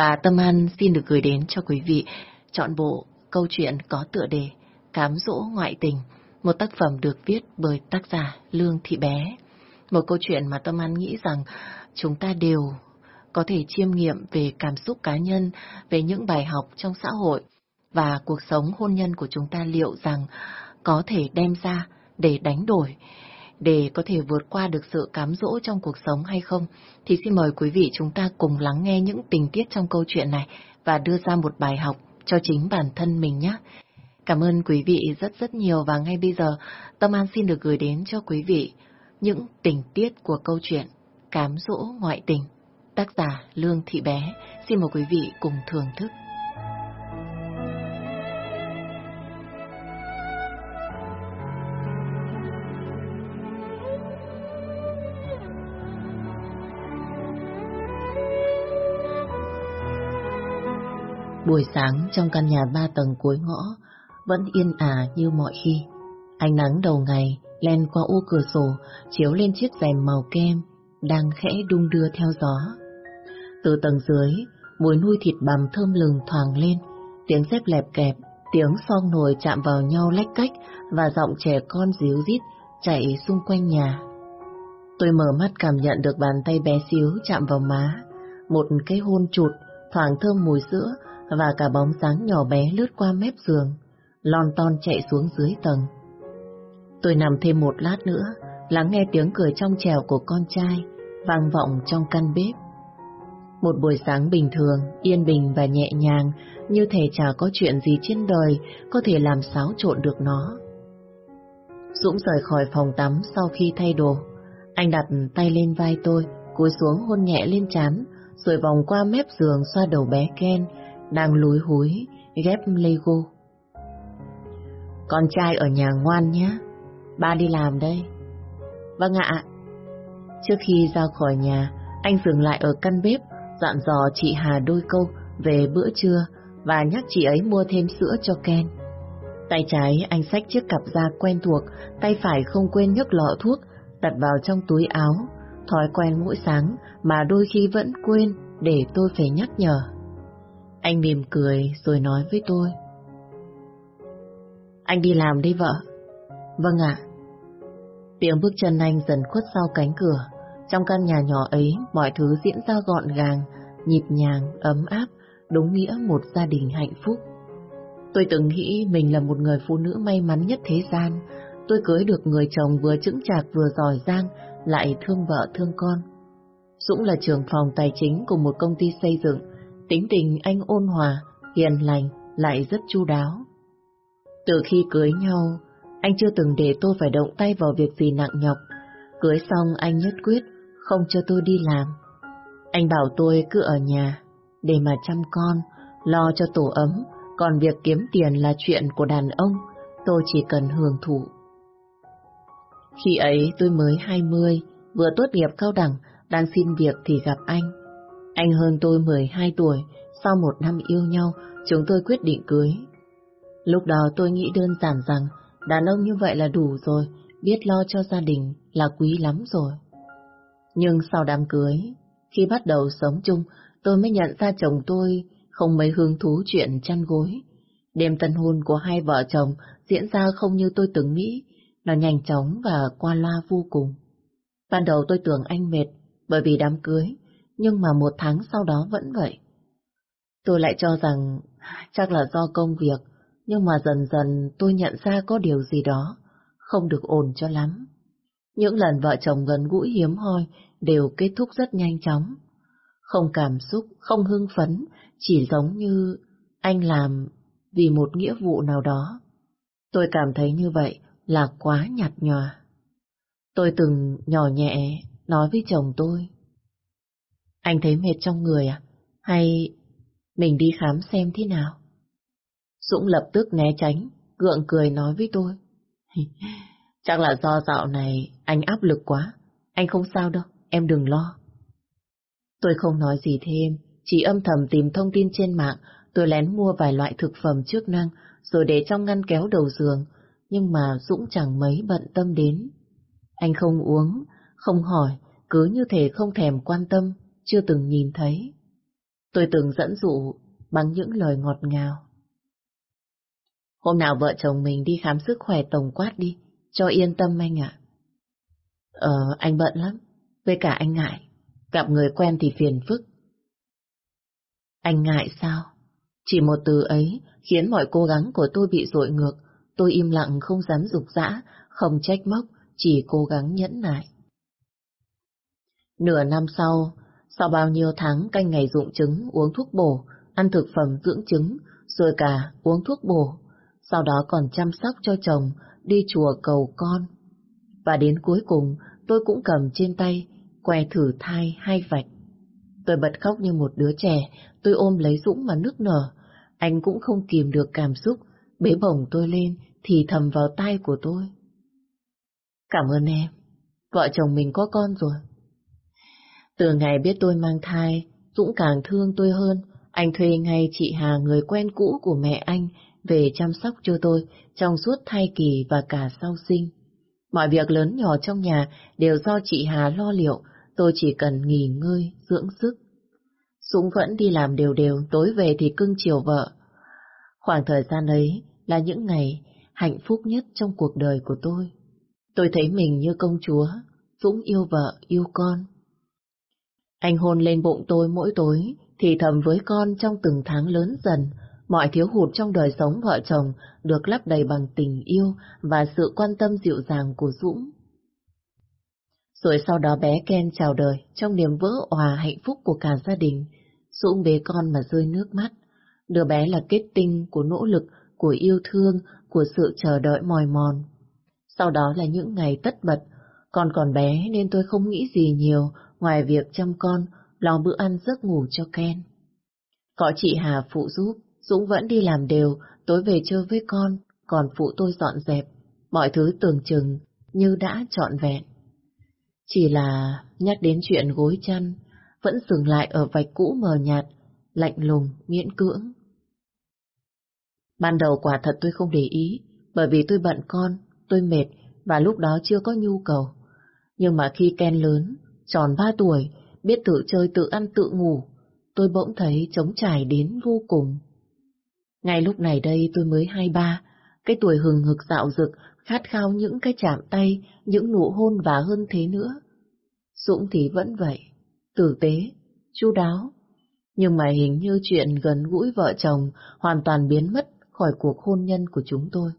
Và Tâm An xin được gửi đến cho quý vị chọn bộ câu chuyện có tựa đề Cám dỗ ngoại tình, một tác phẩm được viết bởi tác giả Lương Thị Bé. Một câu chuyện mà Tâm An nghĩ rằng chúng ta đều có thể chiêm nghiệm về cảm xúc cá nhân, về những bài học trong xã hội và cuộc sống hôn nhân của chúng ta liệu rằng có thể đem ra để đánh đổi, để có thể vượt qua được sự cám dỗ trong cuộc sống hay không, thì xin mời quý vị chúng ta cùng lắng nghe những tình tiết trong câu chuyện này và đưa ra một bài học cho chính bản thân mình nhé. Cảm ơn quý vị rất rất nhiều và ngay bây giờ Tâm An xin được gửi đến cho quý vị những tình tiết của câu chuyện Cám dỗ ngoại tình. Tác giả Lương Thị Bé. Xin mời quý vị cùng thưởng thức. Buổi sáng trong căn nhà ba tầng cuối ngõ vẫn yên ả như mọi khi. Ánh nắng đầu ngày len qua ô cửa sổ chiếu lên chiếc rèm màu kem đang khẽ đung đưa theo gió. Từ tầng dưới, mùi nuôi thịt bằm thơm lừng thoảng lên, tiếng dép lẹp kẹp, tiếng son nồi chạm vào nhau lách cách và giọng trẻ con díu dít chạy xung quanh nhà. Tôi mở mắt cảm nhận được bàn tay bé xíu chạm vào má, một cái hôn chụt, thoảng thơm mùi sữa và cả bóng dáng nhỏ bé lướt qua mép giường, lon ton chạy xuống dưới tầng. Tôi nằm thêm một lát nữa, lắng nghe tiếng cười trong trèo của con trai, vang vọng trong căn bếp. Một buổi sáng bình thường, yên bình và nhẹ nhàng, như thể chả có chuyện gì trên đời có thể làm xáo trộn được nó. Dũng rời khỏi phòng tắm sau khi thay đồ. Anh đặt tay lên vai tôi, cúi xuống hôn nhẹ lên trán, rồi vòng qua mép giường xoa đầu bé Ken, đang lúi húi, ghép Lego. Con trai ở nhà ngoan nhé, ba đi làm đây. Vâng ạ. Trước khi ra khỏi nhà, anh dừng lại ở căn bếp, dặn dò chị Hà đôi câu về bữa trưa và nhắc chị ấy mua thêm sữa cho Ken. Tay trái anh xách chiếc cặp da quen thuộc, tay phải không quên nhấc lọ thuốc, đặt vào trong túi áo. Thói quen mỗi sáng mà đôi khi vẫn quên để tôi phải nhắc nhở. Anh mỉm cười rồi nói với tôi. Anh đi làm đi vợ. Vâng ạ. Tiếng bước chân anh dần khuất sau cánh cửa. Trong căn nhà nhỏ ấy, mọi thứ diễn ra gọn gàng, nhịp nhàng, ấm áp, đúng nghĩa một gia đình hạnh phúc. Tôi từng nghĩ mình là một người phụ nữ may mắn nhất thế gian. Tôi cưới được người chồng vừa chững chạc vừa giỏi giang, lại thương vợ thương con. Dũng là trưởng phòng tài chính của một công ty xây dựng. Tính tình anh ôn hòa, hiền lành, lại rất chu đáo. Từ khi cưới nhau, anh chưa từng để tôi phải động tay vào việc gì nặng nhọc. Cưới xong anh nhất quyết không cho tôi đi làm. Anh bảo tôi cứ ở nhà để mà chăm con, lo cho tổ ấm, còn việc kiếm tiền là chuyện của đàn ông, tôi chỉ cần hưởng thụ. Khi ấy tôi mới 20, vừa tốt nghiệp cao đẳng, đang xin việc thì gặp anh. Anh hơn tôi 12 tuổi, sau một năm yêu nhau, chúng tôi quyết định cưới. Lúc đó tôi nghĩ đơn giản rằng đàn ông như vậy là đủ rồi, biết lo cho gia đình là quý lắm rồi. Nhưng sau đám cưới, khi bắt đầu sống chung, tôi mới nhận ra chồng tôi không mấy hứng thú chuyện chăn gối. Đêm tân hôn của hai vợ chồng diễn ra không như tôi từng nghĩ, nó nhanh chóng và qua loa vô cùng. Ban đầu tôi tưởng anh mệt bởi vì đám cưới, nhưng mà một tháng sau đó vẫn vậy. Tôi lại cho rằng chắc là do công việc, nhưng mà dần dần tôi nhận ra có điều gì đó không được ổn cho lắm. Những lần vợ chồng gần gũi hiếm hoi đều kết thúc rất nhanh chóng. Không cảm xúc, không hưng phấn, chỉ giống như anh làm vì một nghĩa vụ nào đó. Tôi cảm thấy như vậy là quá nhạt nhòa. Tôi từng nhỏ nhẹ nói với chồng tôi. Anh thấy mệt trong người à? Hay mình đi khám xem thế nào? Dũng lập tức né tránh, gượng cười nói với tôi. Chắc là do dạo này anh áp lực quá. Anh không sao đâu, em đừng lo. Tôi không nói gì thêm, chỉ âm thầm tìm thông tin trên mạng, tôi lén mua vài loại thực phẩm chức năng, rồi để trong ngăn kéo đầu giường, nhưng mà Dũng chẳng mấy bận tâm đến. Anh không uống, không hỏi, cứ như thể không thèm quan tâm, chưa từng nhìn thấy. tôi từng dẫn dụ bằng những lời ngọt ngào. Hôm nào vợ chồng mình đi khám sức khỏe tổng quát đi, cho yên tâm anh ạ. Ờ, anh bận lắm, với cả anh ngại, gặp người quen thì phiền phức. Anh ngại sao? Chỉ một từ ấy khiến mọi cố gắng của tôi bị dội ngược, tôi im lặng không dám dục dã, không trách móc, chỉ cố gắng nhẫn nại. Nửa năm sau, sau bao nhiêu tháng canh ngày dụng trứng, uống thuốc bổ, ăn thực phẩm dưỡng trứng, rồi cả uống thuốc bổ, sau đó còn chăm sóc cho chồng, đi chùa cầu con. Và đến cuối cùng, tôi cũng cầm trên tay, que thử thai hai vạch. Tôi bật khóc như một đứa trẻ, tôi ôm lấy Dũng mà nước nở. Anh cũng không kìm được cảm xúc, bế bổng tôi lên, thì thầm vào tay của tôi. Cảm ơn em, vợ chồng mình có con rồi. Từ ngày biết tôi mang thai, Dũng càng thương tôi hơn. Anh thuê ngay chị Hà người quen cũ của mẹ anh về chăm sóc cho tôi trong suốt thai kỳ và cả sau sinh. Mọi việc lớn nhỏ trong nhà đều do chị Hà lo liệu, tôi chỉ cần nghỉ ngơi, dưỡng sức. Dũng vẫn đi làm đều đều, tối về thì cưng chiều vợ. Khoảng thời gian ấy là những ngày hạnh phúc nhất trong cuộc đời của tôi. Tôi thấy mình như công chúa, Dũng yêu vợ, yêu con. Anh hôn lên bụng tôi mỗi tối, thì thầm với con trong từng tháng lớn dần, mọi thiếu hụt trong đời sống vợ chồng được lấp đầy bằng tình yêu và sự quan tâm dịu dàng của Dũng. Rồi sau đó bé Ken chào đời trong niềm vỡ hòa hạnh phúc của cả gia đình. Dũng bế con mà rơi nước mắt. Đứa bé là kết tinh của nỗ lực, của yêu thương, của sự chờ đợi mỏi mòn. Sau đó là những ngày tất bật, con còn bé nên tôi không nghĩ gì nhiều ngoài việc chăm con, lo bữa ăn giấc ngủ cho Ken. Có chị Hà phụ giúp, Dũng vẫn đi làm đều, tối về chơi với con, còn phụ tôi dọn dẹp, mọi thứ tưởng chừng như đã trọn vẹn. Chỉ là nhắc đến chuyện gối chăn, vẫn dừng lại ở vạch cũ mờ nhạt, lạnh lùng, miễn cưỡng. Ban đầu quả thật tôi không để ý, bởi vì tôi bận con, tôi mệt và lúc đó chưa có nhu cầu. Nhưng mà khi Ken lớn, tròn ba tuổi, biết tự chơi tự ăn tự ngủ, tôi bỗng thấy trống trải đến vô cùng. Ngay lúc này đây tôi mới hai ba, cái tuổi hừng hực dạo dực, khát khao những cái chạm tay, những nụ hôn và hơn thế nữa. Dũng thì vẫn vậy, tử tế, chu đáo. Nhưng mà hình như chuyện gần gũi vợ chồng hoàn toàn biến mất khỏi cuộc hôn nhân của chúng tôi.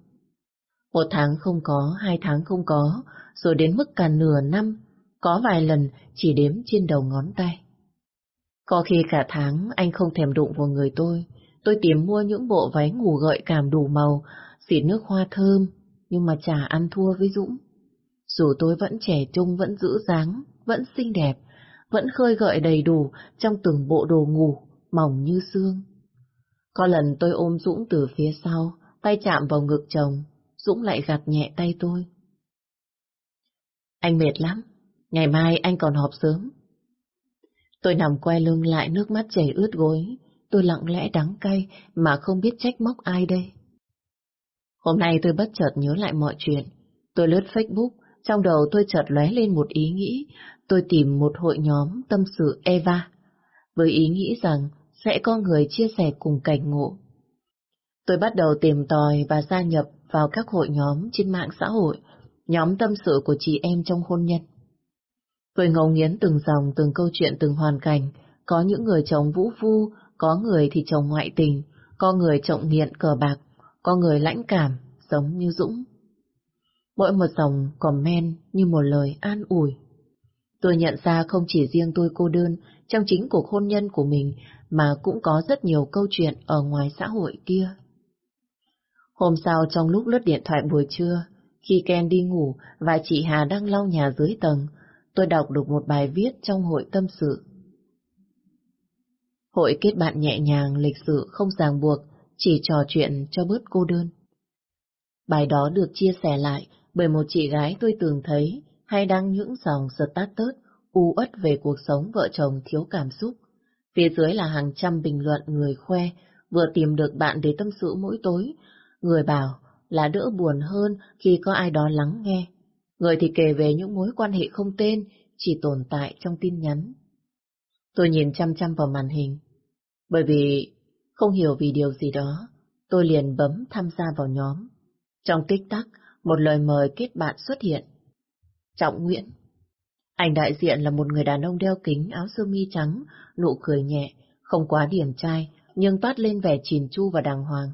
Một tháng không có, hai tháng không có, rồi đến mức cả nửa năm, có vài lần chỉ đếm trên đầu ngón tay. Có khi cả tháng anh không thèm đụng vào người tôi, tôi tìm mua những bộ váy ngủ gợi cảm đủ màu, xịt nước hoa thơm, nhưng mà chả ăn thua với Dũng. Dù tôi vẫn trẻ trung, vẫn giữ dáng, vẫn xinh đẹp, vẫn khơi gợi đầy đủ trong từng bộ đồ ngủ, mỏng như xương. Có lần tôi ôm Dũng từ phía sau, tay chạm vào ngực chồng, Dũng lại gạt nhẹ tay tôi. Anh mệt lắm, ngày mai anh còn họp sớm. Tôi nằm quay lưng lại nước mắt chảy ướt gối, tôi lặng lẽ đắng cay mà không biết trách móc ai đây. Hôm nay tôi bất chợt nhớ lại mọi chuyện. Tôi lướt Facebook, trong đầu tôi chợt lóe lên một ý nghĩ, tôi tìm một hội nhóm tâm sự Eva, với ý nghĩ rằng sẽ có người chia sẻ cùng cảnh ngộ. Tôi bắt đầu tìm tòi và gia nhập vào các hội nhóm trên mạng xã hội, nhóm tâm sự của chị em trong hôn nhân. Tôi ngấu nghiến từng dòng, từng câu chuyện, từng hoàn cảnh. Có những người chồng vũ phu, có người thì chồng ngoại tình, có người trọng nghiện cờ bạc, có người lãnh cảm, giống như Dũng. Mỗi một dòng comment như một lời an ủi. Tôi nhận ra không chỉ riêng tôi cô đơn trong chính cuộc hôn nhân của mình mà cũng có rất nhiều câu chuyện ở ngoài xã hội kia. Hôm sau trong lúc lướt điện thoại buổi trưa, khi Ken đi ngủ và chị Hà đang lau nhà dưới tầng, tôi đọc được một bài viết trong hội tâm sự. Hội kết bạn nhẹ nhàng, lịch sự, không ràng buộc, chỉ trò chuyện cho bớt cô đơn. Bài đó được chia sẻ lại bởi một chị gái tôi từng thấy hay đăng những dòng status u uất về cuộc sống vợ chồng thiếu cảm xúc. Phía dưới là hàng trăm bình luận người khoe vừa tìm được bạn để tâm sự mỗi tối. Người bảo là đỡ buồn hơn khi có ai đó lắng nghe. Người thì kể về những mối quan hệ không tên chỉ tồn tại trong tin nhắn. Tôi nhìn chăm chăm vào màn hình. Bởi vì không hiểu vì điều gì đó, tôi liền bấm tham gia vào nhóm. Trong tích tắc, một lời mời kết bạn xuất hiện. Trọng Nguyễn. Anh đại diện là một người đàn ông đeo kính áo sơ mi trắng, nụ cười nhẹ, không quá điểm trai, nhưng toát lên vẻ chìm chu và đàng hoàng.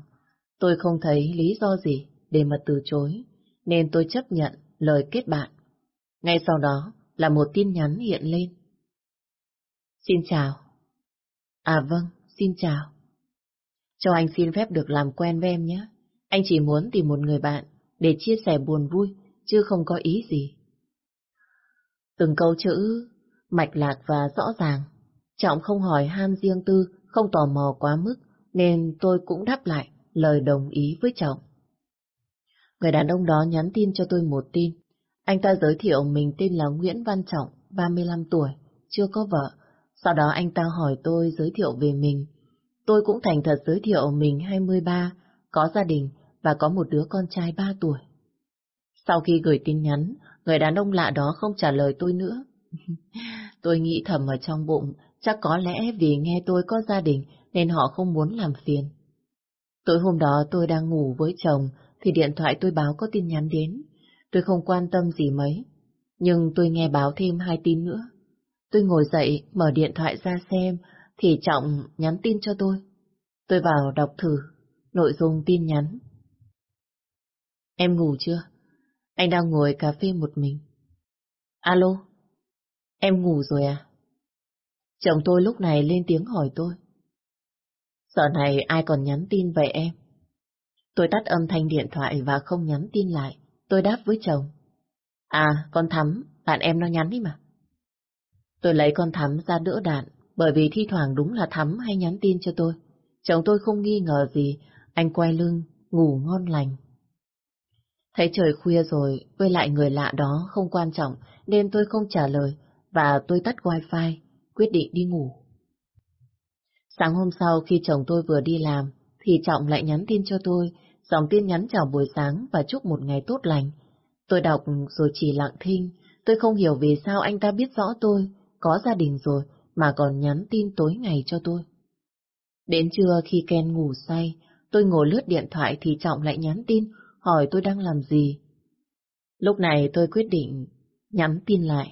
Tôi không thấy lý do gì để mà từ chối, nên tôi chấp nhận lời kết bạn. Ngay sau đó là một tin nhắn hiện lên. Xin chào. À vâng, xin chào. Cho anh xin phép được làm quen với em nhé. Anh chỉ muốn tìm một người bạn để chia sẻ buồn vui, chứ không có ý gì. Từng câu chữ, mạch lạc và rõ ràng. Trọng không hỏi ham riêng tư, không tò mò quá mức, nên tôi cũng đáp lại lời đồng ý với Trọng. Người đàn ông đó nhắn tin cho tôi một tin. Anh ta giới thiệu mình tên là Nguyễn Văn Trọng, 35 tuổi, chưa có vợ. Sau đó anh ta hỏi tôi giới thiệu về mình. Tôi cũng thành thật giới thiệu mình 23, có gia đình và có một đứa con trai 3 tuổi. Sau khi gửi tin nhắn, người đàn ông lạ đó không trả lời tôi nữa. tôi nghĩ thầm ở trong bụng, chắc có lẽ vì nghe tôi có gia đình nên họ không muốn làm phiền. Tối hôm đó tôi đang ngủ với chồng thì điện thoại tôi báo có tin nhắn đến. Tôi không quan tâm gì mấy, nhưng tôi nghe báo thêm hai tin nữa. Tôi ngồi dậy, mở điện thoại ra xem, thì Trọng nhắn tin cho tôi. Tôi vào đọc thử, nội dung tin nhắn. Em ngủ chưa? Anh đang ngồi cà phê một mình. Alo? Em ngủ rồi à? Chồng tôi lúc này lên tiếng hỏi tôi. Giờ này ai còn nhắn tin vậy em? Tôi tắt âm thanh điện thoại và không nhắn tin lại. Tôi đáp với chồng. À, con Thắm, bạn em nó nhắn đi mà. Tôi lấy con Thắm ra đỡ đạn, bởi vì thi thoảng đúng là Thắm hay nhắn tin cho tôi. Chồng tôi không nghi ngờ gì, anh quay lưng, ngủ ngon lành. Thấy trời khuya rồi, với lại người lạ đó không quan trọng, nên tôi không trả lời, và tôi tắt wifi, quyết định đi ngủ. Sáng hôm sau khi chồng tôi vừa đi làm, thì Trọng lại nhắn tin cho tôi, dòng tin nhắn chào buổi sáng và chúc một ngày tốt lành. Tôi đọc rồi chỉ lặng thinh, tôi không hiểu vì sao anh ta biết rõ tôi, có gia đình rồi, mà còn nhắn tin tối ngày cho tôi. Đến trưa khi Ken ngủ say, tôi ngồi lướt điện thoại thì Trọng lại nhắn tin, hỏi tôi đang làm gì. Lúc này tôi quyết định nhắn tin lại.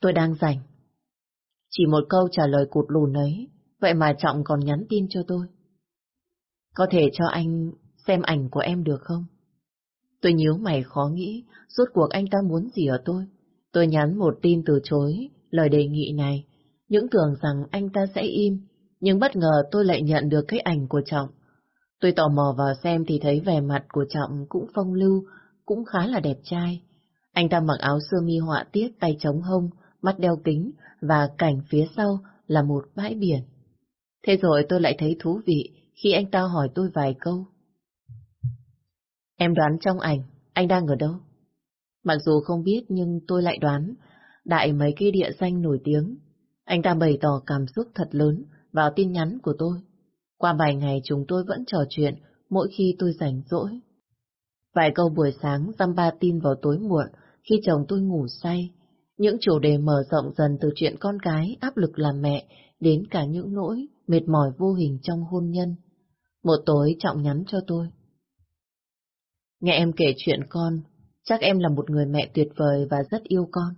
Tôi đang rảnh. Chỉ một câu trả lời cụt lùn ấy, vậy mà Trọng còn nhắn tin cho tôi. Có thể cho anh xem ảnh của em được không? Tôi nhíu mày khó nghĩ, suốt cuộc anh ta muốn gì ở tôi. Tôi nhắn một tin từ chối lời đề nghị này, những tưởng rằng anh ta sẽ im, nhưng bất ngờ tôi lại nhận được cái ảnh của Trọng. Tôi tò mò vào xem thì thấy vẻ mặt của Trọng cũng phong lưu, cũng khá là đẹp trai. Anh ta mặc áo sơ mi họa tiết tay chống hông, mắt đeo kính và cảnh phía sau là một bãi biển. Thế rồi tôi lại thấy thú vị khi anh ta hỏi tôi vài câu. Em đoán trong ảnh, anh đang ở đâu? Mặc dù không biết nhưng tôi lại đoán, đại mấy cái địa danh nổi tiếng. Anh ta bày tỏ cảm xúc thật lớn vào tin nhắn của tôi. Qua vài ngày chúng tôi vẫn trò chuyện mỗi khi tôi rảnh rỗi. Vài câu buổi sáng dăm ba tin vào tối muộn khi chồng tôi ngủ say. Những chủ đề mở rộng dần từ chuyện con cái, áp lực làm mẹ, đến cả những nỗi mệt mỏi vô hình trong hôn nhân. Một tối Trọng nhắn cho tôi. Nghe em kể chuyện con, chắc em là một người mẹ tuyệt vời và rất yêu con.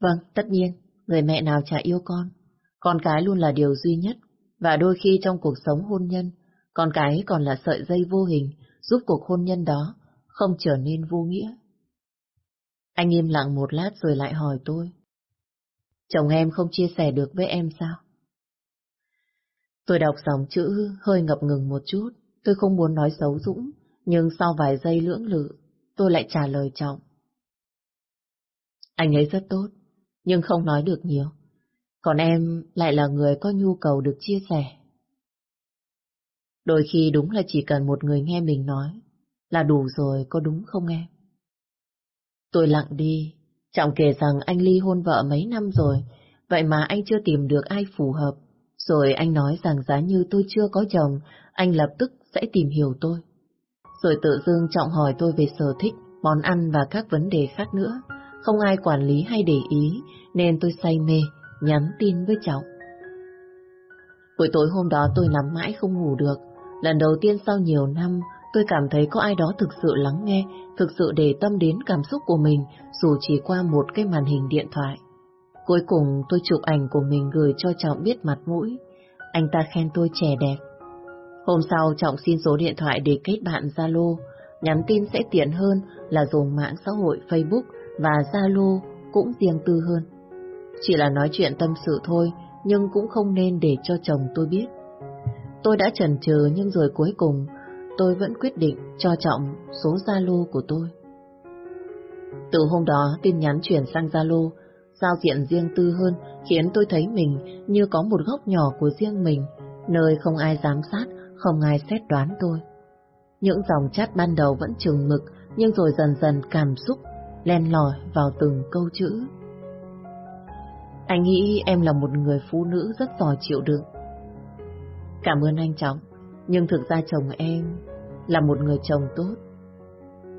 Vâng, tất nhiên, người mẹ nào chả yêu con. Con cái luôn là điều duy nhất, và đôi khi trong cuộc sống hôn nhân, con cái còn là sợi dây vô hình giúp cuộc hôn nhân đó không trở nên vô nghĩa. Anh im lặng một lát rồi lại hỏi tôi. Chồng em không chia sẻ được với em sao? Tôi đọc dòng chữ hơi ngập ngừng một chút, tôi không muốn nói xấu Dũng, nhưng sau vài giây lưỡng lự, tôi lại trả lời trọng. Anh ấy rất tốt, nhưng không nói được nhiều. Còn em lại là người có nhu cầu được chia sẻ. Đôi khi đúng là chỉ cần một người nghe mình nói là đủ rồi, có đúng không em? Tôi lặng đi, Trọng kể rằng anh ly hôn vợ mấy năm rồi, vậy mà anh chưa tìm được ai phù hợp. Rồi anh nói rằng giá như tôi chưa có chồng, anh lập tức sẽ tìm hiểu tôi. Rồi tự dưng Trọng hỏi tôi về sở thích, món ăn và các vấn đề khác nữa. Không ai quản lý hay để ý, nên tôi say mê, nhắn tin với Trọng. Buổi tối hôm đó tôi nằm mãi không ngủ được. Lần đầu tiên sau nhiều năm, tôi cảm thấy có ai đó thực sự lắng nghe, thực sự để tâm đến cảm xúc của mình, dù chỉ qua một cái màn hình điện thoại. Cuối cùng tôi chụp ảnh của mình gửi cho Trọng biết mặt mũi. Anh ta khen tôi trẻ đẹp. Hôm sau Trọng xin số điện thoại để kết bạn Zalo, nhắn tin sẽ tiện hơn là dùng mạng xã hội Facebook và Zalo cũng riêng tư hơn. Chỉ là nói chuyện tâm sự thôi, nhưng cũng không nên để cho chồng tôi biết. Tôi đã chần chừ nhưng rồi cuối cùng tôi vẫn quyết định cho Trọng số Zalo của tôi. Từ hôm đó tin nhắn chuyển sang Zalo, giao diện riêng tư hơn khiến tôi thấy mình như có một góc nhỏ của riêng mình, nơi không ai giám sát, không ai xét đoán tôi. Những dòng chat ban đầu vẫn chừng mực, nhưng rồi dần dần cảm xúc len lỏi vào từng câu chữ. Anh nghĩ em là một người phụ nữ rất giỏi chịu đựng. Cảm ơn anh chóng, nhưng thực ra chồng em là một người chồng tốt.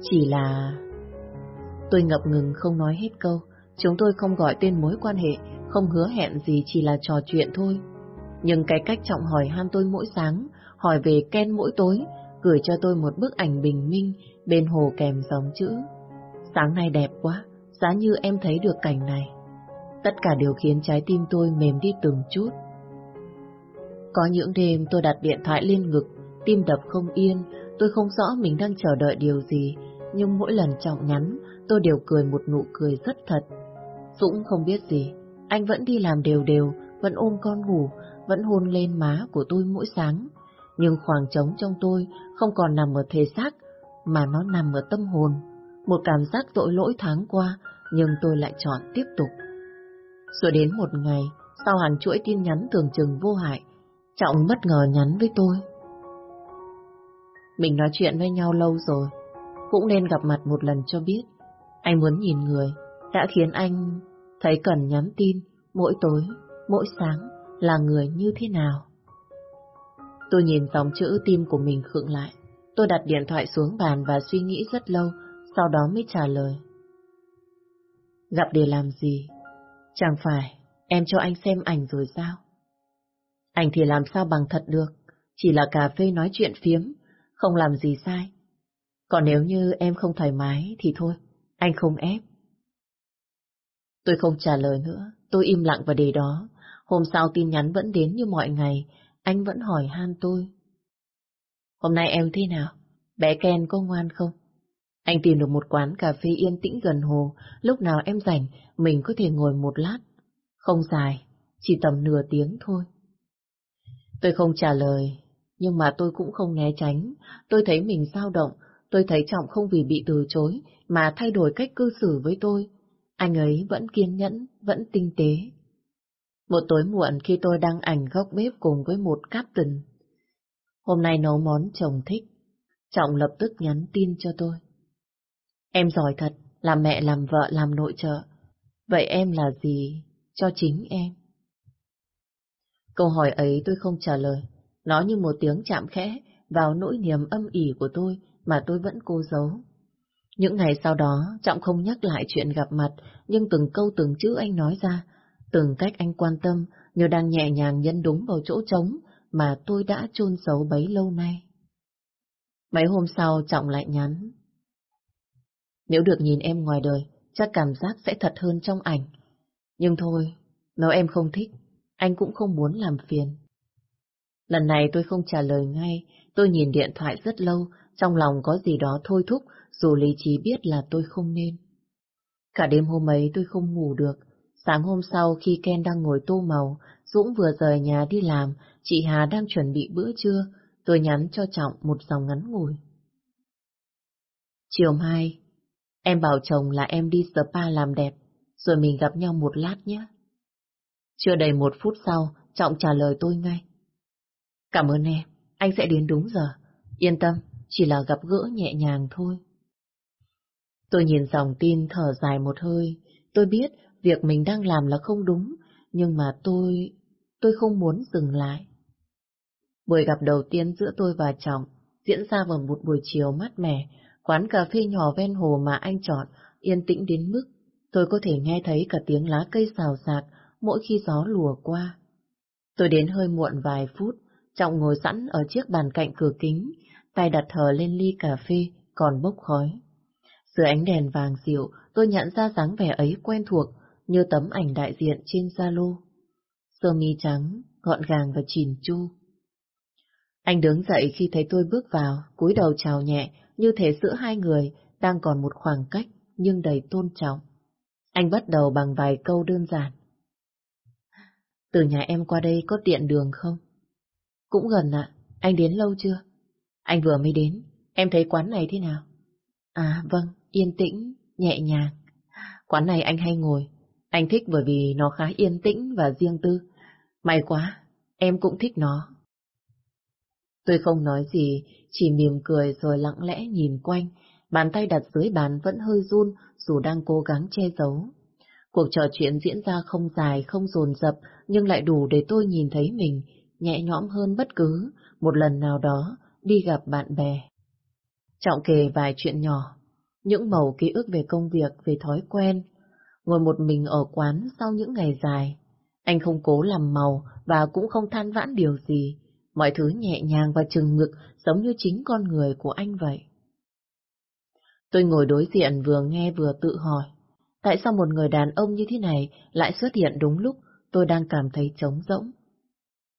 Chỉ là... Tôi ngập ngừng không nói hết câu. Chúng tôi không gọi tên mối quan hệ, không hứa hẹn gì chỉ là trò chuyện thôi. Nhưng cái cách Trọng hỏi han tôi mỗi sáng, hỏi về Ken mỗi tối, gửi cho tôi một bức ảnh bình minh bên hồ kèm dòng chữ. Sáng nay đẹp quá, giá như em thấy được cảnh này. Tất cả đều khiến trái tim tôi mềm đi từng chút. Có những đêm tôi đặt điện thoại lên ngực, tim đập không yên, tôi không rõ mình đang chờ đợi điều gì, nhưng mỗi lần trọng nhắn, tôi đều cười một nụ cười rất thật. Dũng không biết gì, anh vẫn đi làm đều đều, vẫn ôm con ngủ, vẫn hôn lên má của tôi mỗi sáng. Nhưng khoảng trống trong tôi không còn nằm ở thể xác, mà nó nằm ở tâm hồn. Một cảm giác tội lỗi tháng qua, nhưng tôi lại chọn tiếp tục. Rồi đến một ngày, sau hàng chuỗi tin nhắn tưởng chừng vô hại, Trọng bất ngờ nhắn với tôi. Mình nói chuyện với nhau lâu rồi, cũng nên gặp mặt một lần cho biết. Anh muốn nhìn người, đã khiến anh thấy cần nhắn tin mỗi tối, mỗi sáng là người như thế nào. Tôi nhìn dòng chữ tim của mình khựng lại. Tôi đặt điện thoại xuống bàn và suy nghĩ rất lâu, sau đó mới trả lời. Gặp để làm gì? Chẳng phải em cho anh xem ảnh rồi sao? Ảnh thì làm sao bằng thật được, chỉ là cà phê nói chuyện phiếm, không làm gì sai. Còn nếu như em không thoải mái thì thôi, anh không ép. Tôi không trả lời nữa, tôi im lặng và để đó. Hôm sau tin nhắn vẫn đến như mọi ngày, anh vẫn hỏi han tôi. Hôm nay em thế nào? Bé Ken có ngoan không? Anh tìm được một quán cà phê yên tĩnh gần hồ, lúc nào em rảnh, mình có thể ngồi một lát. Không dài, chỉ tầm nửa tiếng thôi. Tôi không trả lời, nhưng mà tôi cũng không né tránh. Tôi thấy mình dao động, tôi thấy Trọng không vì bị từ chối mà thay đổi cách cư xử với tôi. Anh ấy vẫn kiên nhẫn, vẫn tinh tế. Một tối muộn khi tôi đang ảnh góc bếp cùng với một captain. Hôm nay nấu món chồng thích. Trọng lập tức nhắn tin cho tôi. Em giỏi thật, làm mẹ, làm vợ, làm nội trợ. Vậy em là gì cho chính em? Câu hỏi ấy tôi không trả lời. Nó như một tiếng chạm khẽ vào nỗi niềm âm ỉ của tôi mà tôi vẫn cố giấu. Những ngày sau đó, Trọng không nhắc lại chuyện gặp mặt, nhưng từng câu từng chữ anh nói ra, từng cách anh quan tâm như đang nhẹ nhàng nhân đúng vào chỗ trống mà tôi đã chôn giấu bấy lâu nay. Mấy hôm sau Trọng lại nhắn. Nếu được nhìn em ngoài đời, chắc cảm giác sẽ thật hơn trong ảnh. Nhưng thôi, nếu em không thích, anh cũng không muốn làm phiền. Lần này tôi không trả lời ngay, tôi nhìn điện thoại rất lâu, trong lòng có gì đó thôi thúc, dù lý trí biết là tôi không nên. Cả đêm hôm ấy tôi không ngủ được. Sáng hôm sau khi Ken đang ngồi tô màu, Dũng vừa rời nhà đi làm, chị Hà đang chuẩn bị bữa trưa, tôi nhắn cho Trọng một dòng ngắn ngủi. Chiều mai, em bảo chồng là em đi spa làm đẹp, rồi mình gặp nhau một lát nhé. Chưa đầy một phút sau, Trọng trả lời tôi ngay. Cảm ơn em, anh sẽ đến đúng giờ. Yên tâm, chỉ là gặp gỡ nhẹ nhàng thôi. Tôi nhìn dòng tin thở dài một hơi. Tôi biết việc mình đang làm là không đúng, nhưng mà tôi... tôi không muốn dừng lại. Buổi gặp đầu tiên giữa tôi và Trọng diễn ra vào một buổi chiều mát mẻ, quán cà phê nhỏ ven hồ mà anh chọn, yên tĩnh đến mức tôi có thể nghe thấy cả tiếng lá cây xào xạc mỗi khi gió lùa qua. Tôi đến hơi muộn vài phút, Trọng ngồi sẵn ở chiếc bàn cạnh cửa kính, tay đặt hờ lên ly cà phê còn bốc khói. Dưới ánh đèn vàng dịu, tôi nhận ra dáng vẻ ấy quen thuộc như tấm ảnh đại diện trên Zalo. Sơ mi trắng, gọn gàng và chỉn chu. Anh đứng dậy khi thấy tôi bước vào, cúi đầu chào nhẹ, như thể giữa hai người đang còn một khoảng cách nhưng đầy tôn trọng. Anh bắt đầu bằng vài câu đơn giản. Từ nhà em qua đây có tiện đường không? Cũng gần ạ, anh đến lâu chưa? Anh vừa mới đến, em thấy quán này thế nào? À vâng, yên tĩnh, nhẹ nhàng. Quán này anh hay ngồi, anh thích bởi vì nó khá yên tĩnh và riêng tư. May quá, em cũng thích nó. Tôi không nói gì, chỉ mỉm cười rồi lặng lẽ nhìn quanh, bàn tay đặt dưới bàn vẫn hơi run dù đang cố gắng che giấu. Cuộc trò chuyện diễn ra không dài, không dồn dập, nhưng lại đủ để tôi nhìn thấy mình nhẹ nhõm hơn bất cứ một lần nào đó đi gặp bạn bè. Trọng kể vài chuyện nhỏ, những mẩu ký ức về công việc, về thói quen. Ngồi một mình ở quán sau những ngày dài, anh không cố làm màu và cũng không than vãn điều gì. Mọi thứ nhẹ nhàng và chừng ngực giống như chính con người của anh vậy. Tôi ngồi đối diện vừa nghe vừa tự hỏi, tại sao một người đàn ông như thế này lại xuất hiện đúng lúc tôi đang cảm thấy trống rỗng.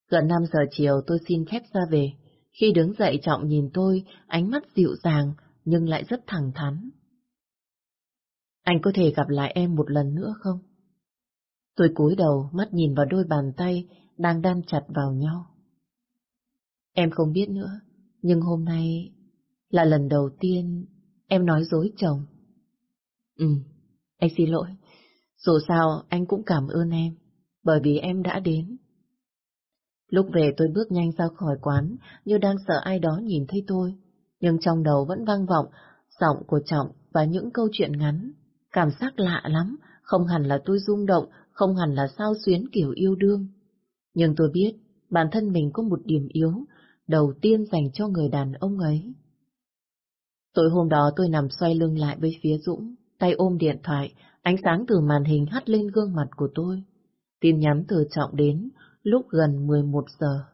Gần 5 giờ chiều tôi xin phép ra về. Khi đứng dậy Trọng nhìn tôi, ánh mắt dịu dàng nhưng lại rất thẳng thắn. Anh có thể gặp lại em một lần nữa không? Tôi cúi đầu, mắt nhìn vào đôi bàn tay đang đan chặt vào nhau. Em không biết nữa, nhưng hôm nay là lần đầu tiên em nói dối chồng. Ừ, anh xin lỗi. Dù sao anh cũng cảm ơn em, bởi vì em đã đến. Lúc về tôi bước nhanh ra khỏi quán, như đang sợ ai đó nhìn thấy tôi. Nhưng trong đầu vẫn vang vọng giọng của Trọng và những câu chuyện ngắn. Cảm giác lạ lắm, không hẳn là tôi rung động, không hẳn là sao xuyến kiểu yêu đương. Nhưng tôi biết, bản thân mình có một điểm yếu, đầu tiên dành cho người đàn ông ấy. Tối hôm đó tôi nằm xoay lưng lại với phía Dũng, tay ôm điện thoại, ánh sáng từ màn hình hắt lên gương mặt của tôi. Tin nhắn từ Trọng đến, lúc gần 11 giờ.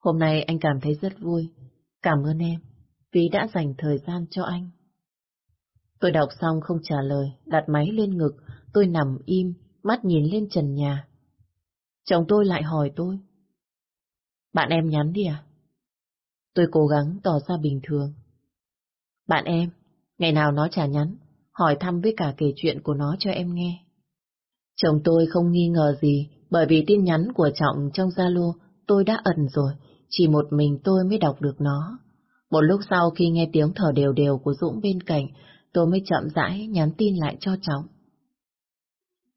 Hôm nay anh cảm thấy rất vui. Cảm ơn em vì đã dành thời gian cho anh. Tôi đọc xong không trả lời, đặt máy lên ngực, tôi nằm im, mắt nhìn lên trần nhà. Chồng tôi lại hỏi tôi. Bạn em nhắn đi à? Tôi cố gắng tỏ ra bình thường. Bạn em, ngày nào nó trả nhắn, hỏi thăm với cả kể chuyện của nó cho em nghe. Chồng tôi không nghi ngờ gì, bởi vì tin nhắn của Trọng trong Zalo tôi đã ẩn rồi, chỉ một mình tôi mới đọc được nó. Một lúc sau khi nghe tiếng thở đều đều của Dũng bên cạnh, tôi mới chậm rãi nhắn tin lại cho Trọng.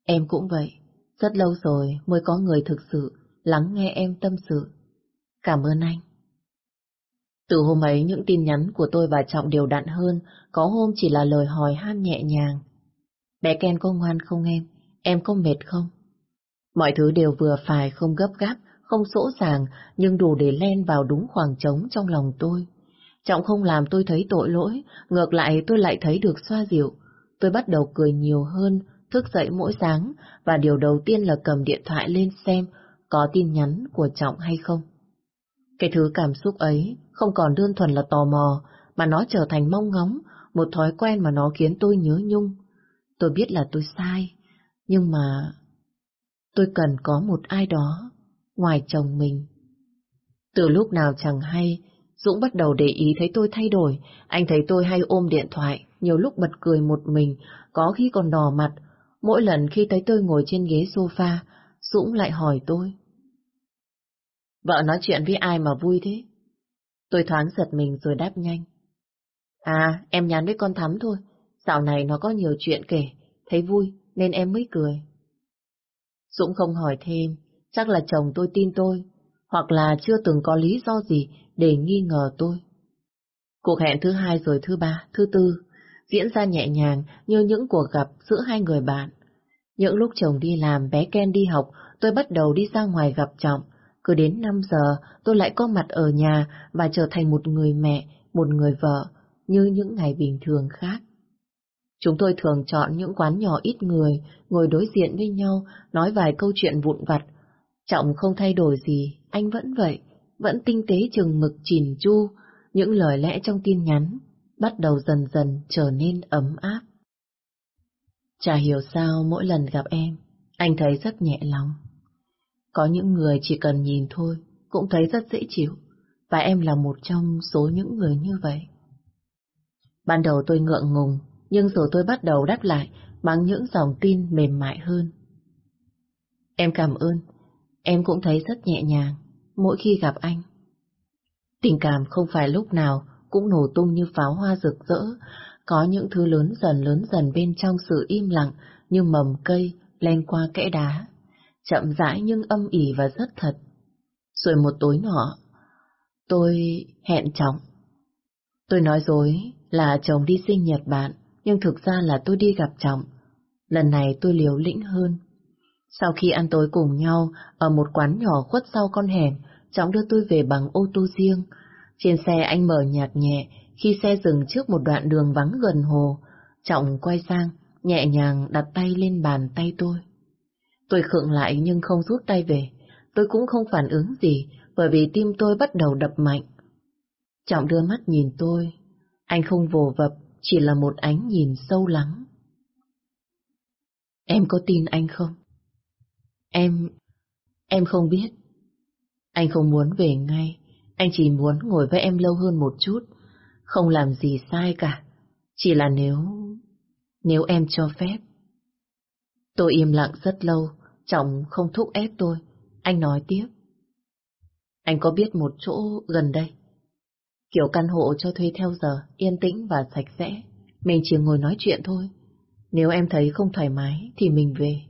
Em cũng vậy, rất lâu rồi mới có người thực sự lắng nghe em tâm sự. Cảm ơn anh. Từ hôm ấy những tin nhắn của tôi và Trọng đều đặn hơn, có hôm chỉ là lời hỏi han nhẹ nhàng. Bé Ken có ngoan không em? Em có mệt không? Mọi thứ đều vừa phải, không gấp gáp, không sỗ sàng, nhưng đủ để len vào đúng khoảng trống trong lòng tôi. Trọng không làm tôi thấy tội lỗi, ngược lại tôi lại thấy được xoa dịu. Tôi bắt đầu cười nhiều hơn, thức dậy mỗi sáng, và điều đầu tiên là cầm điện thoại lên xem có tin nhắn của Trọng hay không. Cái thứ cảm xúc ấy không còn đơn thuần là tò mò, mà nó trở thành mong ngóng, một thói quen mà nó khiến tôi nhớ nhung. Tôi biết là tôi sai, nhưng mà tôi cần có một ai đó ngoài chồng mình. Từ lúc nào chẳng hay, Dũng bắt đầu để ý thấy tôi thay đổi. Anh thấy tôi hay ôm điện thoại, nhiều lúc bật cười một mình, có khi còn đỏ mặt. Mỗi lần khi thấy tôi ngồi trên ghế sofa, Dũng lại hỏi tôi. Vợ nói chuyện với ai mà vui thế? Tôi thoáng giật mình rồi đáp nhanh. À, em nhắn với con Thắm thôi. Dạo này nó có nhiều chuyện kể, thấy vui nên em mới cười. Dũng không hỏi thêm, chắc là chồng tôi tin tôi, hoặc là chưa từng có lý do gì để nghi ngờ tôi. Cuộc hẹn thứ hai rồi thứ ba, thứ tư, diễn ra nhẹ nhàng như những cuộc gặp giữa hai người bạn. Những lúc chồng đi làm, bé Ken đi học, tôi bắt đầu đi ra ngoài gặp Trọng. Cứ đến 5 giờ, tôi lại có mặt ở nhà và trở thành một người mẹ, một người vợ, như những ngày bình thường khác. Chúng tôi thường chọn những quán nhỏ ít người, ngồi đối diện với nhau, nói vài câu chuyện vụn vặt. Trọng không thay đổi gì, anh vẫn vậy, vẫn tinh tế chừng mực chỉn chu, những lời lẽ trong tin nhắn bắt đầu dần dần trở nên ấm áp. Chả hiểu sao mỗi lần gặp em, anh thấy rất nhẹ lòng. Có những người chỉ cần nhìn thôi cũng thấy rất dễ chịu, và em là một trong số những người như vậy. Ban đầu tôi ngượng ngùng, nhưng rồi tôi bắt đầu đáp lại bằng những dòng tin mềm mại hơn. Em cảm ơn, em cũng thấy rất nhẹ nhàng mỗi khi gặp anh. Tình cảm không phải lúc nào cũng nổ tung như pháo hoa rực rỡ, có những thứ lớn dần lớn dần bên trong sự im lặng như mầm cây len qua kẽ đá. Chậm rãi nhưng âm ỉ và rất thật. Rồi một tối nọ, tôi hẹn chồng. Tôi nói dối là chồng đi sinh Nhật Bản, nhưng thực ra là tôi đi gặp chồng. Lần này tôi liều lĩnh hơn. Sau khi ăn tối cùng nhau ở một quán nhỏ khuất sau con hẻm, trọng đưa tôi về bằng ô tô riêng. Trên xe anh mở nhạc nhẹ, khi xe dừng trước một đoạn đường vắng gần hồ, Trọng quay sang, nhẹ nhàng đặt tay lên bàn tay tôi. Tôi khựng lại nhưng không rút tay về. Tôi cũng không phản ứng gì, bởi vì tim tôi bắt đầu đập mạnh. Trọng đưa mắt nhìn tôi. Anh không vồ vập, chỉ là một ánh nhìn sâu lắng. Em có tin anh không? Em... em không biết. Anh không muốn về ngay, anh chỉ muốn ngồi với em lâu hơn một chút, không làm gì sai cả. Chỉ là nếu... nếu em cho phép. Tôi im lặng rất lâu, chồng không thúc ép tôi. Anh nói tiếp. Anh có biết một chỗ gần đây? Kiểu căn hộ cho thuê theo giờ, yên tĩnh và sạch sẽ. Mình chỉ ngồi nói chuyện thôi. Nếu em thấy không thoải mái thì mình về.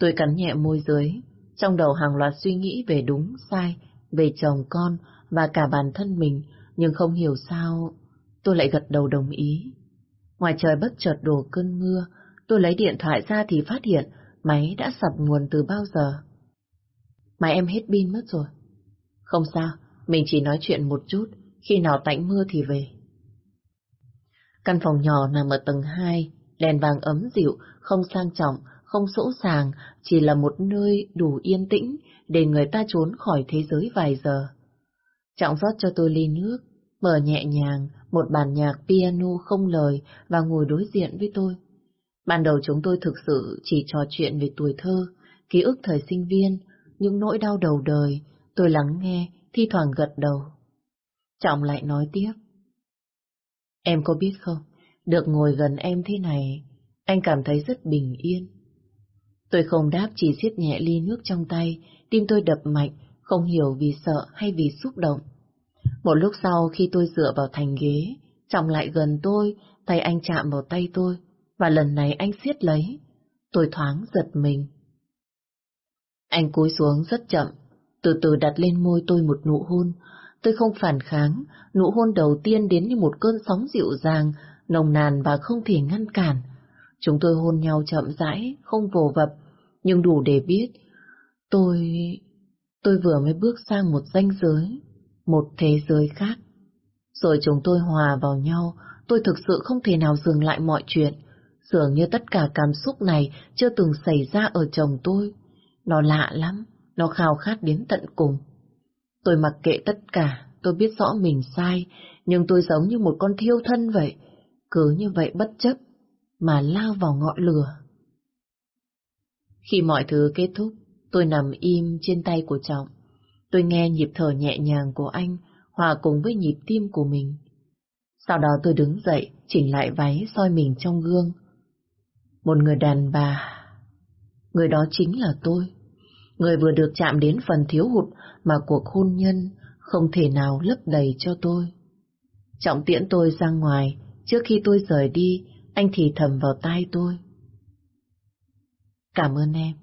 Tôi cắn nhẹ môi dưới, trong đầu hàng loạt suy nghĩ về đúng, sai, về chồng con và cả bản thân mình, nhưng không hiểu sao tôi lại gật đầu đồng ý. Ngoài trời bất chợt đổ cơn mưa, tôi lấy điện thoại ra thì phát hiện máy đã sập nguồn từ bao giờ. Máy em hết pin mất rồi. Không sao, mình chỉ nói chuyện một chút, khi nào tạnh mưa thì về. Căn phòng nhỏ nằm ở tầng 2, đèn vàng ấm dịu, không sang trọng, không sỗ sàng, chỉ là một nơi đủ yên tĩnh để người ta trốn khỏi thế giới vài giờ. Trọng rót cho tôi ly nước, mở nhẹ nhàng một bản nhạc piano không lời và ngồi đối diện với tôi. Ban đầu chúng tôi thực sự chỉ trò chuyện về tuổi thơ, ký ức thời sinh viên, những nỗi đau đầu đời, tôi lắng nghe, thi thoảng gật đầu. Trọng lại nói tiếp. Em có biết không, được ngồi gần em thế này, anh cảm thấy rất bình yên. Tôi không đáp chỉ siết nhẹ ly nước trong tay, tim tôi đập mạnh, không hiểu vì sợ hay vì xúc động. Một lúc sau khi tôi dựa vào thành ghế, Trọng lại gần tôi, tay anh chạm vào tay tôi, và lần này anh siết lấy. Tôi thoáng giật mình. Anh cúi xuống rất chậm, từ từ đặt lên môi tôi một nụ hôn. Tôi không phản kháng, nụ hôn đầu tiên đến như một cơn sóng dịu dàng, nồng nàn và không thể ngăn cản. Chúng tôi hôn nhau chậm rãi, không vồ vập, nhưng đủ để biết tôi... tôi vừa mới bước sang một danh giới, một thế giới khác. Rồi chúng tôi hòa vào nhau, tôi thực sự không thể nào dừng lại mọi chuyện. Dường như tất cả cảm xúc này chưa từng xảy ra ở chồng tôi. Nó lạ lắm, nó khao khát đến tận cùng. Tôi mặc kệ tất cả, tôi biết rõ mình sai, nhưng tôi giống như một con thiêu thân vậy. Cứ như vậy bất chấp, mà lao vào ngọn lửa. Khi mọi thứ kết thúc, tôi nằm im trên tay của Trọng. Tôi nghe nhịp thở nhẹ nhàng của anh hòa cùng với nhịp tim của mình. Sau đó tôi đứng dậy, chỉnh lại váy soi mình trong gương. Một người đàn bà. Người đó chính là tôi. Người vừa được chạm đến phần thiếu hụt mà cuộc hôn nhân không thể nào lấp đầy cho tôi. Trọng tiễn tôi ra ngoài, trước khi tôi rời đi, anh thì thầm vào tai tôi. Cảm ơn em.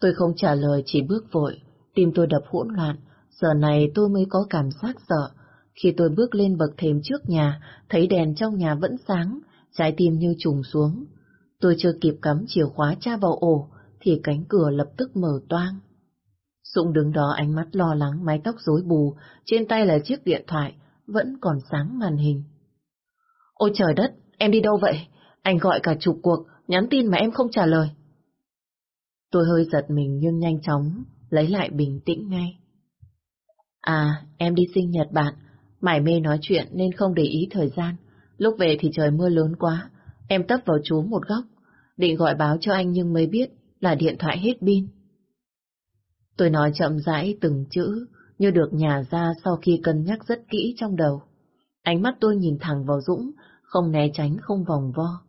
Tôi không trả lời chỉ bước vội, tim tôi đập hỗn loạn, giờ này tôi mới có cảm giác sợ. Khi tôi bước lên bậc thềm trước nhà, thấy đèn trong nhà vẫn sáng, trái tim như trùng xuống. Tôi chưa kịp cắm chìa khóa tra vào ổ, thì cánh cửa lập tức mở toang. Dũng đứng đó ánh mắt lo lắng, mái tóc rối bù, trên tay là chiếc điện thoại, vẫn còn sáng màn hình. Ôi trời đất, em đi đâu vậy? Anh gọi cả chục cuộc, nhắn tin mà em không trả lời. Tôi hơi giật mình nhưng nhanh chóng lấy lại bình tĩnh ngay. À, em đi sinh nhật bạn, mải mê nói chuyện nên không để ý thời gian. Lúc về thì trời mưa lớn quá, em tấp vào chú một góc, định gọi báo cho anh nhưng mới biết là điện thoại hết pin. Tôi nói chậm rãi từng chữ, như được nhà ra sau khi cân nhắc rất kỹ trong đầu. Ánh mắt tôi nhìn thẳng vào Dũng, không né tránh không vòng vo.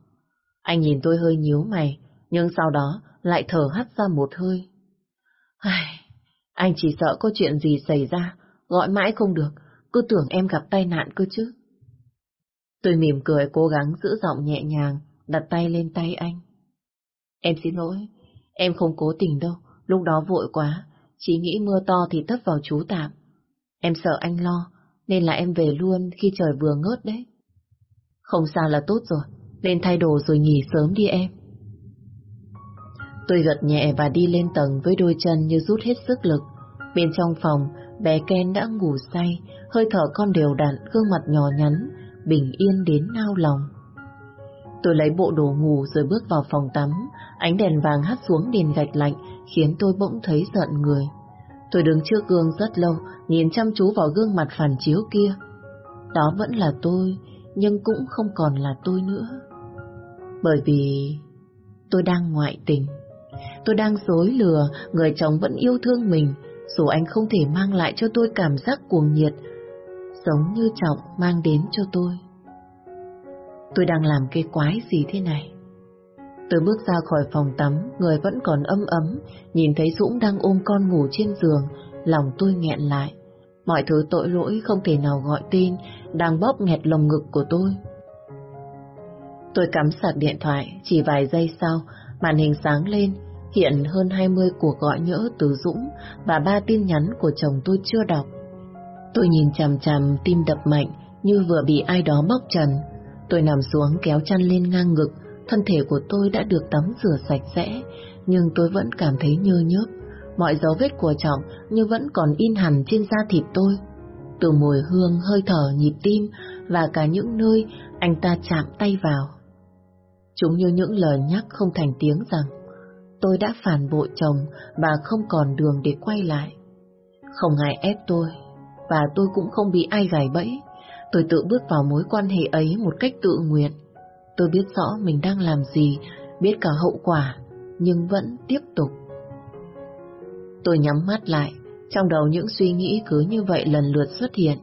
Anh nhìn tôi hơi nhíu mày, nhưng sau đó lại thở hắt ra một hơi. Ai, anh chỉ sợ có chuyện gì xảy ra, gọi mãi không được, cứ tưởng em gặp tai nạn cơ chứ. Tôi mỉm cười cố gắng giữ giọng nhẹ nhàng, đặt tay lên tay anh. Em xin lỗi, em không cố tình đâu, lúc đó vội quá, chỉ nghĩ mưa to thì tấp vào chú tạm. Em sợ anh lo, nên là em về luôn khi trời vừa ngớt đấy. Không sao là tốt rồi, lên thay đồ rồi nghỉ sớm đi em. Tôi gật nhẹ và đi lên tầng với đôi chân như rút hết sức lực. Bên trong phòng, bé Ken đã ngủ say, hơi thở con đều đặn, gương mặt nhỏ nhắn, bình yên đến nao lòng. Tôi lấy bộ đồ ngủ rồi bước vào phòng tắm, ánh đèn vàng hắt xuống nền gạch lạnh khiến tôi bỗng thấy giận người. Tôi đứng trước gương rất lâu, nhìn chăm chú vào gương mặt phản chiếu kia. Đó vẫn là tôi, nhưng cũng không còn là tôi nữa. Bởi vì tôi đang ngoại tình. Tôi đang dối lừa, người chồng vẫn yêu thương mình, dù anh không thể mang lại cho tôi cảm giác cuồng nhiệt, giống như Trọng mang đến cho tôi. Tôi đang làm cái quái gì thế này? Tôi bước ra khỏi phòng tắm, người vẫn còn ấm ấm, nhìn thấy Dũng đang ôm con ngủ trên giường, lòng tôi nghẹn lại. Mọi thứ tội lỗi không thể nào gọi tên, đang bóp nghẹt lồng ngực của tôi. Tôi cắm sạc điện thoại, chỉ vài giây sau, màn hình sáng lên, hiện hơn 20 cuộc gọi nhỡ từ Dũng và ba tin nhắn của chồng tôi chưa đọc. Tôi nhìn chằm chằm tim đập mạnh như vừa bị ai đó bóc trần. Tôi nằm xuống kéo chăn lên ngang ngực, thân thể của tôi đã được tắm rửa sạch sẽ, nhưng tôi vẫn cảm thấy nhơ nhớp. Mọi dấu vết của Trọng như vẫn còn in hẳn trên da thịt tôi. Từ mùi hương, hơi thở, nhịp tim và cả những nơi anh ta chạm tay vào. Chúng như những lời nhắc không thành tiếng rằng tôi đã phản bội chồng và không còn đường để quay lại. Không ai ép tôi, và tôi cũng không bị ai gài bẫy. Tôi tự bước vào mối quan hệ ấy một cách tự nguyện. Tôi biết rõ mình đang làm gì, biết cả hậu quả, nhưng vẫn tiếp tục. Tôi nhắm mắt lại, trong đầu những suy nghĩ cứ như vậy lần lượt xuất hiện.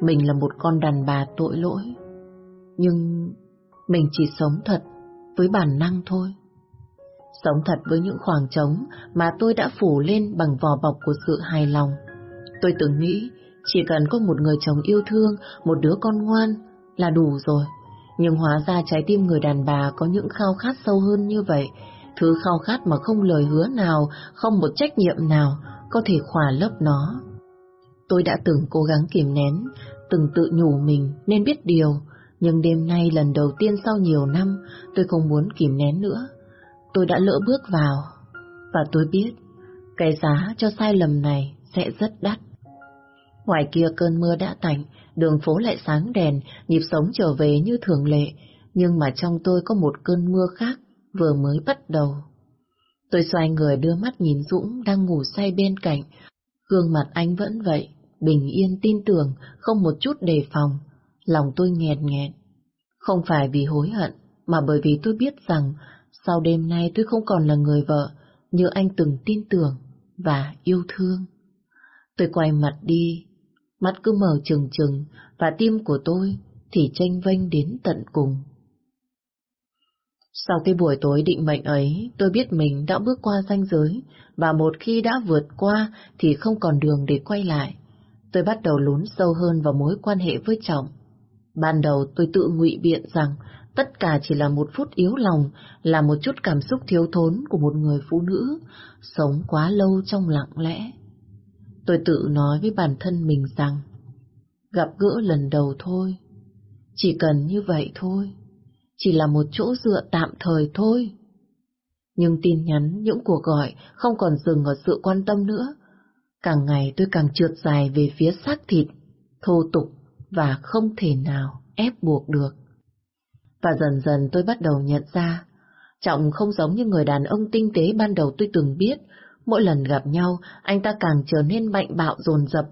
Mình là một con đàn bà tội lỗi, nhưng mình chỉ sống thật với bản năng thôi. Sống thật với những khoảng trống mà tôi đã phủ lên bằng vỏ bọc của sự hài lòng. Tôi từng nghĩ chỉ cần có một người chồng yêu thương, một đứa con ngoan là đủ rồi. Nhưng hóa ra trái tim người đàn bà có những khao khát sâu hơn như vậy. Thứ khao khát mà không lời hứa nào, không một trách nhiệm nào có thể khỏa lấp nó. Tôi đã từng cố gắng kìm nén, từng tự nhủ mình nên biết điều, nhưng đêm nay lần đầu tiên sau nhiều năm tôi không muốn kìm nén nữa. Tôi đã lỡ bước vào, và tôi biết cái giá cho sai lầm này sẽ rất đắt. Ngoài kia cơn mưa đã tạnh, đường phố lại sáng đèn, nhịp sống trở về như thường lệ, nhưng mà trong tôi có một cơn mưa khác vừa mới bắt đầu. Tôi xoay người đưa mắt nhìn Dũng đang ngủ say bên cạnh, gương mặt anh vẫn vậy, bình yên tin tưởng, không một chút đề phòng, lòng tôi nghẹt nghẹt. Không phải vì hối hận, mà bởi vì tôi biết rằng sau đêm nay tôi không còn là người vợ như anh từng tin tưởng và yêu thương. Tôi quay mặt đi, mắt cứ mở trừng trừng và tim của tôi thì tranh vênh đến tận cùng. Sau cái buổi tối định mệnh ấy, tôi biết mình đã bước qua ranh giới và một khi đã vượt qua thì không còn đường để quay lại. Tôi bắt đầu lún sâu hơn vào mối quan hệ với chồng. Ban đầu tôi tự ngụy biện rằng tất cả chỉ là một phút yếu lòng, là một chút cảm xúc thiếu thốn của một người phụ nữ, sống quá lâu trong lặng lẽ. Tôi tự nói với bản thân mình rằng, gặp gỡ lần đầu thôi, chỉ cần như vậy thôi, chỉ là một chỗ dựa tạm thời thôi. Nhưng tin nhắn, những cuộc gọi không còn dừng ở sự quan tâm nữa. Càng ngày tôi càng trượt dài về phía xác thịt, thô tục và không thể nào ép buộc được. Và dần dần tôi bắt đầu nhận ra, Trọng không giống như người đàn ông tinh tế ban đầu tôi từng biết. Mỗi lần gặp nhau, anh ta càng trở nên mạnh bạo dồn dập.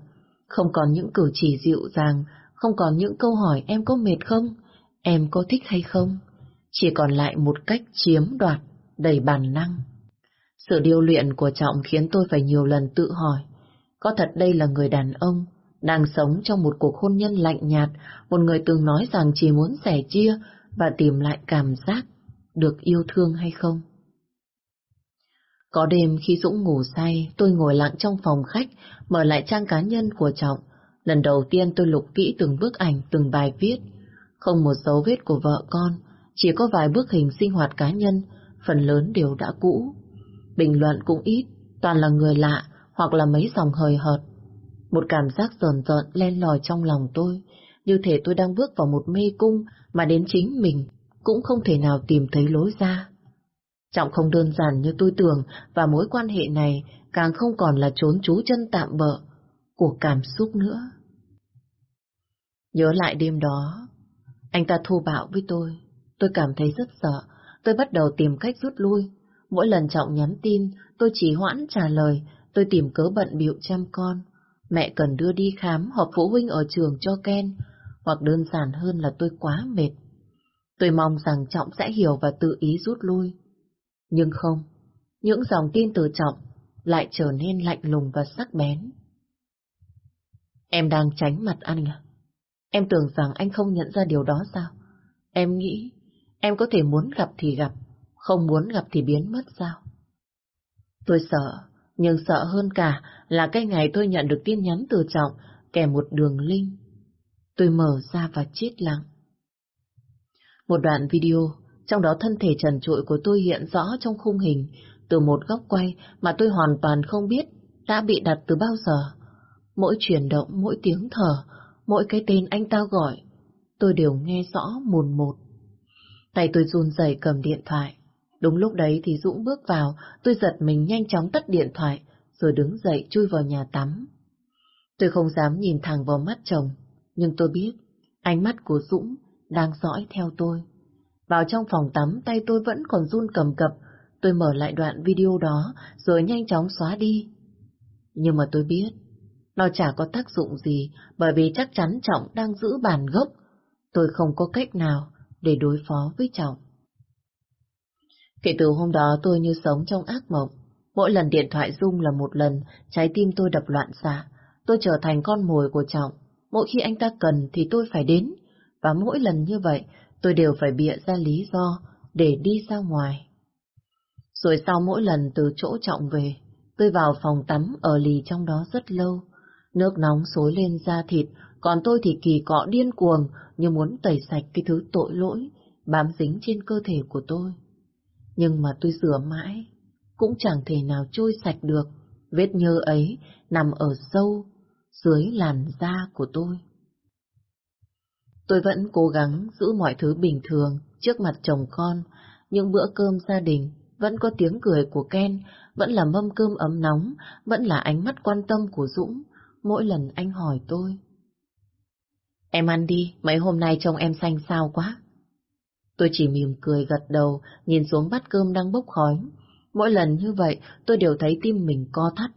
Không còn những cử chỉ dịu dàng, không còn những câu hỏi em có mệt không, em có thích hay không. Chỉ còn lại một cách chiếm đoạt, đầy bản năng. Sự điều luyện của Trọng khiến tôi phải nhiều lần tự hỏi, có thật đây là người đàn ông đang sống trong một cuộc hôn nhân lạnh nhạt, một người từng nói rằng chỉ muốn sẻ chia và tìm lại cảm giác được yêu thương hay không? Có đêm khi Dũng ngủ say, tôi ngồi lặng trong phòng khách, mở lại trang cá nhân của Trọng. Lần đầu tiên tôi lục kỹ từng bức ảnh, từng bài viết. Không một dấu vết của vợ con, chỉ có vài bức hình sinh hoạt cá nhân, phần lớn đều đã cũ. Bình luận cũng ít, toàn là người lạ hoặc là mấy dòng hời hợt. Một cảm giác rờn rợn len lỏi trong lòng tôi, như thể tôi đang bước vào một mê cung mà đến chính mình cũng không thể nào tìm thấy lối ra. Trọng không đơn giản như tôi tưởng và mối quan hệ này càng không còn là trốn trú chân tạm bợ của cảm xúc nữa. Nhớ lại đêm đó, anh ta thô bạo với tôi, tôi cảm thấy rất sợ, tôi bắt đầu tìm cách rút lui. Mỗi lần Trọng nhắn tin, tôi chỉ hoãn trả lời, tôi tìm cớ bận bịu chăm con. Mẹ cần đưa đi khám hoặc phụ huynh ở trường cho Ken, hoặc đơn giản hơn là tôi quá mệt. Tôi mong rằng Trọng sẽ hiểu và tự ý rút lui. Nhưng không, những dòng tin từ Trọng lại trở nên lạnh lùng và sắc bén. Em đang tránh mặt anh à? Em tưởng rằng anh không nhận ra điều đó sao? Em nghĩ em có thể muốn gặp thì gặp, không muốn gặp thì biến mất sao? Tôi sợ, nhưng sợ hơn cả là cái ngày tôi nhận được tin nhắn từ Trọng kèm một đường link. Tôi mở ra và chết lặng. Một đoạn video, trong đó thân thể trần trụi của tôi hiện rõ trong khung hình, từ một góc quay mà tôi hoàn toàn không biết đã bị đặt từ bao giờ. Mỗi chuyển động, mỗi tiếng thở, mỗi cái tên anh ta gọi, tôi đều nghe rõ mồn một. Tay tôi run rẩy cầm điện thoại. Đúng lúc đấy thì Dũng bước vào, tôi giật mình nhanh chóng tắt điện thoại, rồi đứng dậy chui vào nhà tắm. Tôi không dám nhìn thẳng vào mắt chồng, nhưng tôi biết ánh mắt của Dũng đang dõi theo tôi. Vào trong phòng tắm, tay tôi vẫn còn run cầm cập. Tôi mở lại đoạn video đó, rồi nhanh chóng xóa đi. Nhưng mà tôi biết, nó chả có tác dụng gì, bởi vì chắc chắn Trọng đang giữ bàn gốc. Tôi không có cách nào để đối phó với Trọng. Kể từ hôm đó tôi như sống trong ác mộng. Mỗi lần điện thoại rung là một lần, trái tim tôi đập loạn xạ. Tôi trở thành con mồi của Trọng. Mỗi khi anh ta cần thì tôi phải đến. Và mỗi lần như vậy, tôi đều phải bịa ra lý do để đi ra ngoài. Rồi sau mỗi lần từ chỗ trọng về, tôi vào phòng tắm ở lì trong đó rất lâu. Nước nóng xối lên da thịt, còn tôi thì kỳ cọ điên cuồng như muốn tẩy sạch cái thứ tội lỗi bám dính trên cơ thể của tôi. Nhưng mà tôi rửa mãi, cũng chẳng thể nào trôi sạch được. Vết nhơ ấy nằm ở sâu dưới làn da của tôi. Tôi vẫn cố gắng giữ mọi thứ bình thường trước mặt chồng con, những bữa cơm gia đình vẫn có tiếng cười của Ken, vẫn là mâm cơm ấm nóng, vẫn là ánh mắt quan tâm của Dũng mỗi lần anh hỏi tôi. Em ăn đi, mấy hôm nay trông em xanh sao quá. Tôi chỉ mỉm cười gật đầu, nhìn xuống bát cơm đang bốc khói. Mỗi lần như vậy, tôi đều thấy tim mình co thắt.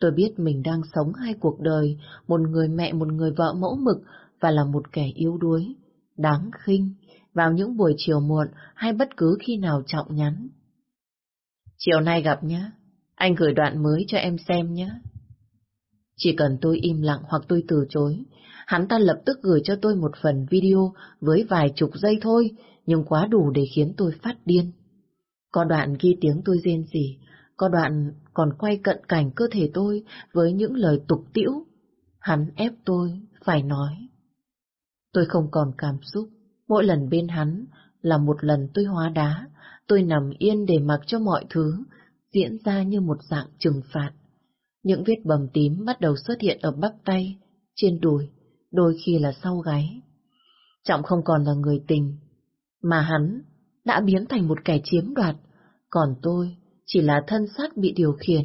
Tôi biết mình đang sống hai cuộc đời, một người mẹ, một người vợ mẫu mực, và là một kẻ yếu đuối, đáng khinh vào những buổi chiều muộn hay bất cứ khi nào trọng nhắn. Chiều nay gặp nhé, anh gửi đoạn mới cho em xem nhé. Chỉ cần tôi im lặng hoặc tôi từ chối, hắn ta lập tức gửi cho tôi một phần video với vài chục giây thôi, nhưng quá đủ để khiến tôi phát điên. Có đoạn ghi tiếng tôi rên rỉ, có đoạn còn quay cận cảnh cơ thể tôi với những lời tục tiễu. Hắn ép tôi phải nói. Tôi không còn cảm xúc. Mỗi lần bên hắn là một lần tôi hóa đá. Tôi nằm yên để mặc cho mọi thứ diễn ra như một dạng trừng phạt. Những vết bầm tím bắt đầu xuất hiện ở bắp tay, trên đùi, đôi khi là sau gáy. Trọng không còn là người tình, mà hắn đã biến thành một kẻ chiếm đoạt, còn tôi chỉ là thân xác bị điều khiển.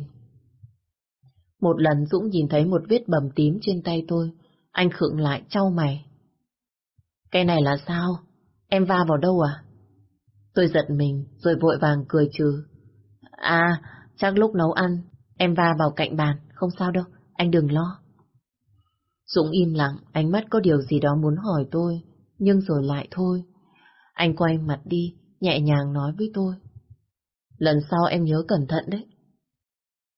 Một lần Dũng nhìn thấy một vết bầm tím trên tay tôi, anh khựng lại trao mày. Cái này là sao? Em va vào đâu à? Tôi giật mình rồi vội vàng cười trừ. À, chắc lúc nấu ăn, em va vào cạnh bàn, không sao đâu, anh đừng lo. Dũng im lặng, ánh mắt có điều gì đó muốn hỏi tôi, nhưng rồi lại thôi. Anh quay mặt đi, nhẹ nhàng nói với tôi. Lần sau em nhớ cẩn thận đấy.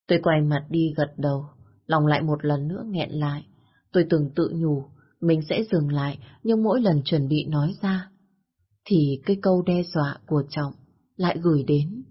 Tôi quay mặt đi gật đầu, lòng lại một lần nữa nghẹn lại. Tôi từng tự nhủ, mình sẽ dừng lại, nhưng mỗi lần chuẩn bị nói ra, thì cái câu đe dọa của Trọng lại gửi đến.